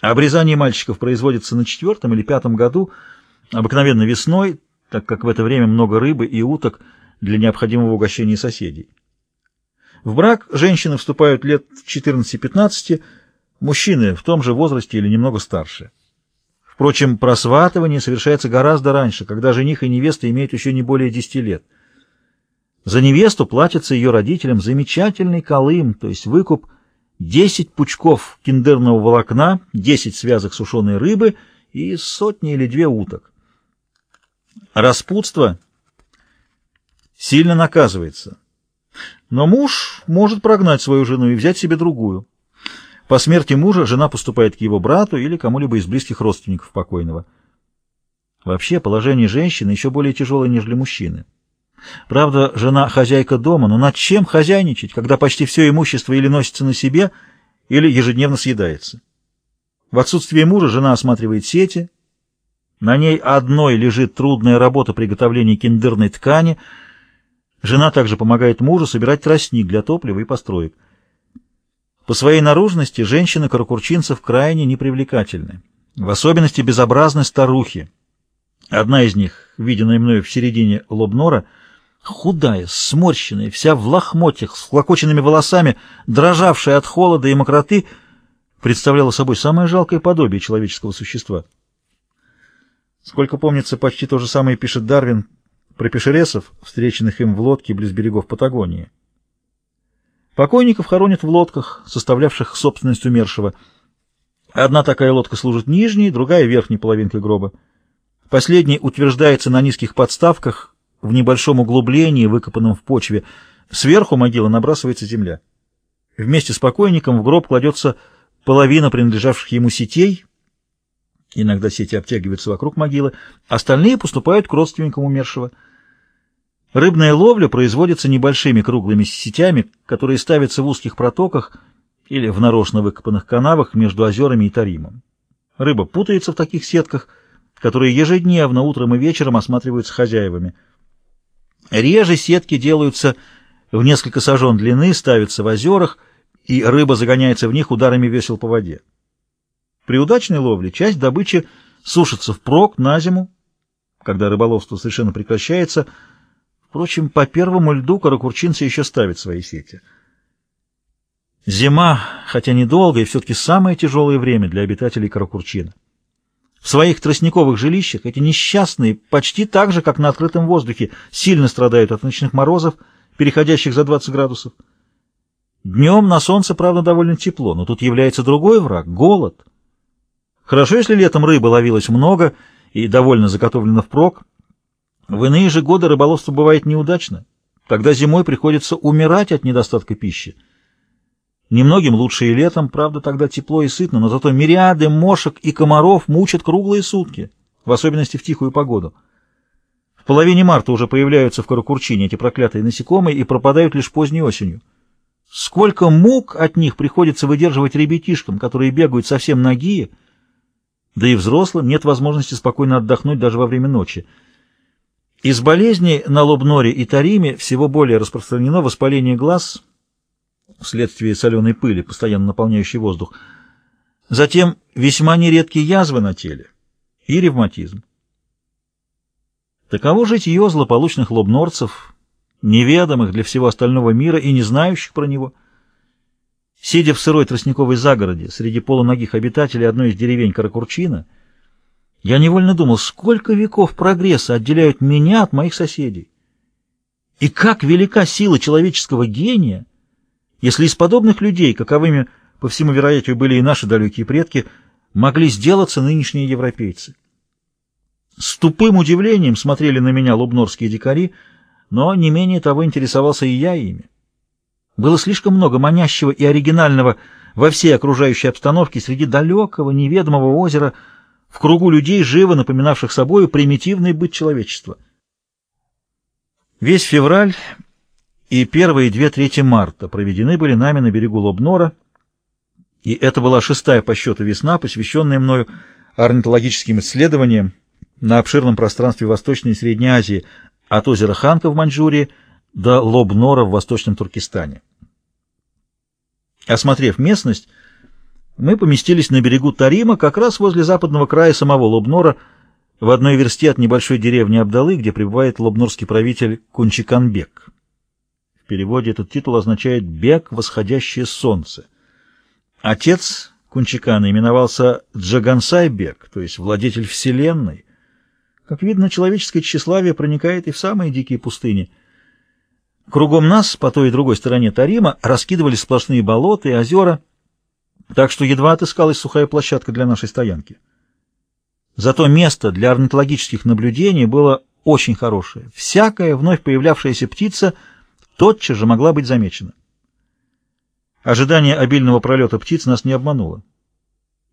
Обрезание мальчиков производится на четвертом или пятом году, обыкновенно весной, так как в это время много рыбы и уток для необходимого угощения соседей. В брак женщины вступают лет 14-15, мужчины в том же возрасте или немного старше. Впрочем, просватывание совершается гораздо раньше, когда жених и невеста имеют еще не более 10 лет. За невесту платится ее родителям замечательный колым, то есть выкуп 10 пучков киндерного волокна, 10 связок сушеной рыбы и сотни или две уток. Распутство сильно наказывается. Но муж может прогнать свою жену и взять себе другую. По смерти мужа жена поступает к его брату или кому-либо из близких родственников покойного. Вообще, положение женщины еще более тяжелое, нежели мужчины. Правда, жена хозяйка дома, но над чем хозяйничать, когда почти все имущество или носится на себе, или ежедневно съедается? В отсутствие мужа жена осматривает сети, на ней одной лежит трудная работа приготовления киндерной ткани. Жена также помогает мужу собирать тростник для топлива и построек. По своей наружности женщины каракурчинцев крайне непривлекательны, в особенности безобразны старухи. Одна из них, виденная мною в середине лобнора, худая, сморщенная, вся в лохмотьях, с клокоченными волосами, дрожавшая от холода и мокроты, представляла собой самое жалкое подобие человеческого существа. Сколько помнится, почти то же самое пишет Дарвин про пешересов, встреченных им в лодке близ берегов Патагонии. Покойников хоронят в лодках, составлявших собственность умершего. Одна такая лодка служит нижней, другая — верхней половинкой гроба. Последний утверждается на низких подставках в небольшом углублении, выкопанном в почве. Сверху могилы набрасывается земля. Вместе с покойником в гроб кладется половина принадлежавших ему сетей, Иногда сети обтягиваются вокруг могилы, остальные поступают к родственникам умершего. Рыбная ловля производится небольшими круглыми сетями, которые ставятся в узких протоках или в нарочно выкопанных канавах между озерами и Таримом. Рыба путается в таких сетках, которые ежедневно утром и вечером осматриваются хозяевами. Реже сетки делаются в несколько сажен длины, ставятся в озерах, и рыба загоняется в них ударами весел по воде. При удачной ловле часть добычи сушится впрок на зиму, когда рыболовство совершенно прекращается. Впрочем, по первому льду каракурчинцы еще ставят свои сети. Зима, хотя недолго, и все-таки самое тяжелое время для обитателей Каракурчина. В своих тростниковых жилищах эти несчастные, почти так же, как на открытом воздухе, сильно страдают от ночных морозов, переходящих за 20 градусов. Днем на солнце, правда, довольно тепло, но тут является другой враг — голод. Хорошо, если летом рыбы ловилось много и довольно заготовлено впрок. В иные же годы рыболовство бывает неудачно. Тогда зимой приходится умирать от недостатка пищи. Немногим лучше и летом, правда, тогда тепло и сытно, но зато мириады мошек и комаров мучат круглые сутки, в особенности в тихую погоду. В половине марта уже появляются в Каракурчине эти проклятые насекомые и пропадают лишь поздней осенью. Сколько мук от них приходится выдерживать ребятишкам, которые бегают совсем нагие, да и взрослым нет возможности спокойно отдохнуть даже во время ночи. Из болезней на лобноре и тариме всего более распространено воспаление глаз вследствие соленой пыли, постоянно наполняющей воздух. Затем весьма нередкие язвы на теле и ревматизм. Таково житье злополучных лобнорцев, неведомых для всего остального мира и не знающих про него – Сидя в сырой тростниковой загороде среди полуногих обитателей одной из деревень Каракурчина, я невольно думал, сколько веков прогресса отделяют меня от моих соседей. И как велика сила человеческого гения, если из подобных людей, каковыми, по всему вероятию, были и наши далекие предки, могли сделаться нынешние европейцы. С тупым удивлением смотрели на меня лубнорские дикари, но не менее того интересовался и я ими. Было слишком много манящего и оригинального во всей окружающей обстановке среди далекого, неведомого озера, в кругу людей, живо напоминавших собою примитивный быт человечества. Весь февраль и первые две трети марта проведены были нами на берегу Лобнора, и это была шестая по счету весна, посвященная мною орнитологическим исследованиям на обширном пространстве Восточной и Средней Азии, от озера Ханка в Маньчжурии до Лобнора в Восточном Туркестане. Осмотрев местность, мы поместились на берегу Тарима, как раз возле западного края самого Лобнора, в одной версте от небольшой деревни Абдалы, где пребывает лобнорский правитель Кунчиканбек. Переводе этот титул означает «бег, восходящее солнце». Отец Кунчикана именовался Джагансай-бег, то есть владетель вселенной. Как видно, человеческое тщеславие проникает и в самые дикие пустыни. Кругом нас, по той и другой стороне Тарима, раскидывались сплошные болота и озера, так что едва отыскалась сухая площадка для нашей стоянки. Зато место для орнитологических наблюдений было очень хорошее. Всякая вновь появлявшаяся птица тотчас же могла быть замечена. Ожидание обильного пролета птиц нас не обмануло.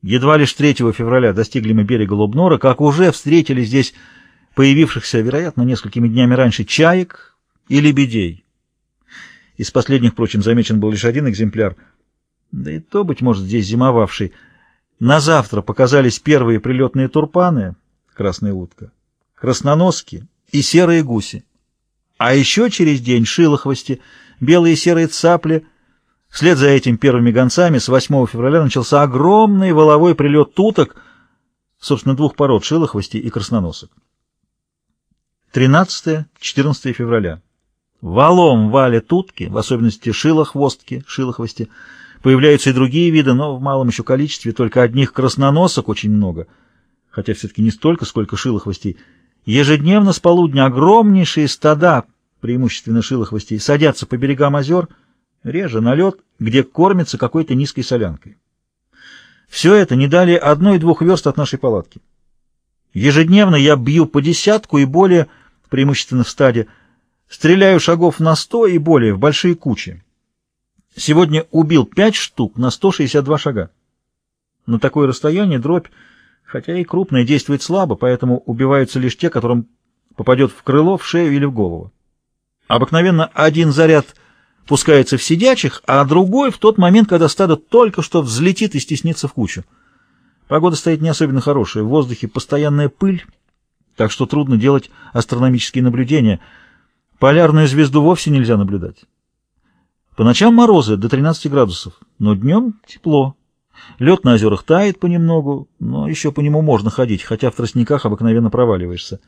Едва лишь 3 февраля достигли мы берега Лобнора, как уже встретили здесь появившихся, вероятно, несколькими днями раньше, чаек и лебедей. Из последних, впрочем, замечен был лишь один экземпляр — да и то, быть может, здесь зимовавший. На завтра показались первые прилетные турпаны, красная утка, красноноски и серые гуси. А еще через день шилохвости, белые и серые цапли. Вслед за этим первыми гонцами с 8 февраля начался огромный воловой прилет туток, собственно, двух пород шилохвости и красноносок. 13-14 февраля. Валом валят утки, в особенности шилохвостки, шилохвости, Появляются и другие виды, но в малом еще количестве, только одних красноносок очень много, хотя все-таки не столько, сколько шилохвостей. Ежедневно с полудня огромнейшие стада, преимущественно шилохвостей, садятся по берегам озер, реже на лед, где кормятся какой-то низкой солянкой. Все это не далее одной-двух верст от нашей палатки. Ежедневно я бью по десятку и более, преимущественно в стаде, стреляю шагов на сто и более в большие кучи. Сегодня убил пять штук на 162 шага. На такое расстояние дробь, хотя и крупная, действует слабо, поэтому убиваются лишь те, которым попадет в крыло, в шею или в голову. Обыкновенно один заряд пускается в сидячих, а другой в тот момент, когда стадо только что взлетит и стеснится в кучу. Погода стоит не особенно хорошая, в воздухе постоянная пыль, так что трудно делать астрономические наблюдения. Полярную звезду вовсе нельзя наблюдать. По ночам морозы до 13 градусов, но днем тепло. Лед на озерах тает понемногу, но еще по нему можно ходить, хотя в тростниках обыкновенно проваливаешься.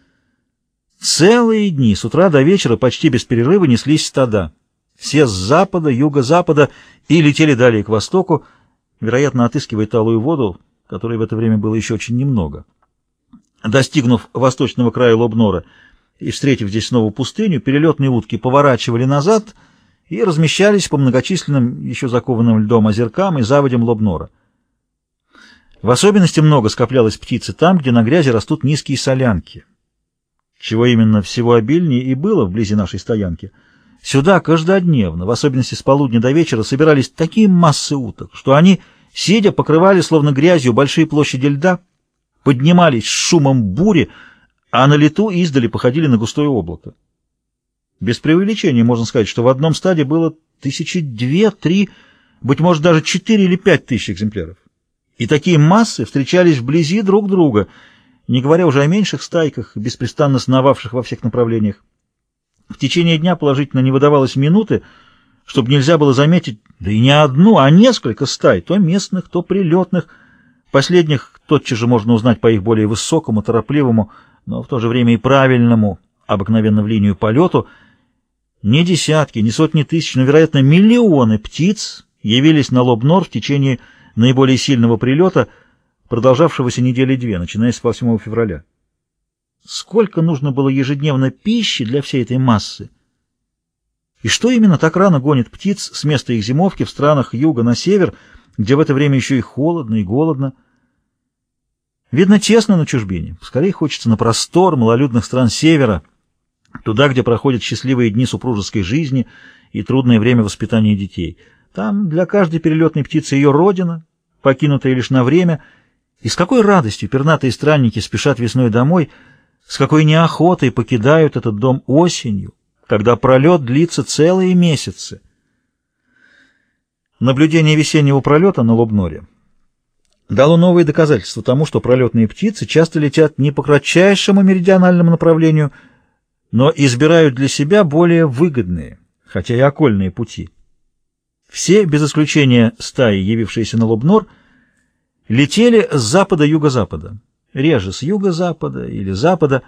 Целые дни, с утра до вечера, почти без перерыва неслись стада. Все с запада, юго-запада и летели далее к востоку, вероятно, отыскивая талую воду, которой в это время было еще очень немного. Достигнув восточного края Лобнора и встретив здесь снова пустыню, перелетные утки поворачивали назад — и размещались по многочисленным, еще закованным льдом озеркам и заводям Лобнора. В особенности много скоплялось птицы там, где на грязи растут низкие солянки, чего именно всего обильнее и было вблизи нашей стоянки. Сюда каждодневно, в особенности с полудня до вечера, собирались такие массы уток, что они, сидя, покрывали словно грязью большие площади льда, поднимались с шумом бури, а на лету издали походили на густое облако. Без преувеличения можно сказать, что в одном стаде было тысячи две, три, быть может, даже четыре или пять тысяч экземпляров. И такие массы встречались вблизи друг друга, не говоря уже о меньших стайках, беспрестанно сновавших во всех направлениях. В течение дня положительно не выдавалось минуты, чтобы нельзя было заметить, да и не одну, а несколько стай, то местных, то прилетных. Последних тотчас же можно узнать по их более высокому, торопливому, но в то же время и правильному, обыкновенно в линию полету — не десятки, не сотни тысяч, но, вероятно, миллионы птиц явились на Лобнор в течение наиболее сильного прилета, продолжавшегося недели две, начиная с 8 февраля. Сколько нужно было ежедневно пищи для всей этой массы? И что именно так рано гонит птиц с места их зимовки в странах юга на север, где в это время еще и холодно, и голодно? Видно, тесно на чужбине. Скорее хочется на простор малолюдных стран севера — туда, где проходят счастливые дни супружеской жизни и трудное время воспитания детей. Там для каждой перелетной птицы ее родина, покинутая лишь на время, и с какой радостью пернатые странники спешат весной домой, с какой неохотой покидают этот дом осенью, когда пролет длится целые месяцы. Наблюдение весеннего пролета на Лобноре дало новые доказательства тому, что пролетные птицы часто летят не по кратчайшему меридиональному направлению, но избирают для себя более выгодные, хотя и окольные пути. Все, без исключения стаи, явившиеся на Лобнор, летели с запада-юго-запада, реже с юго-запада или запада,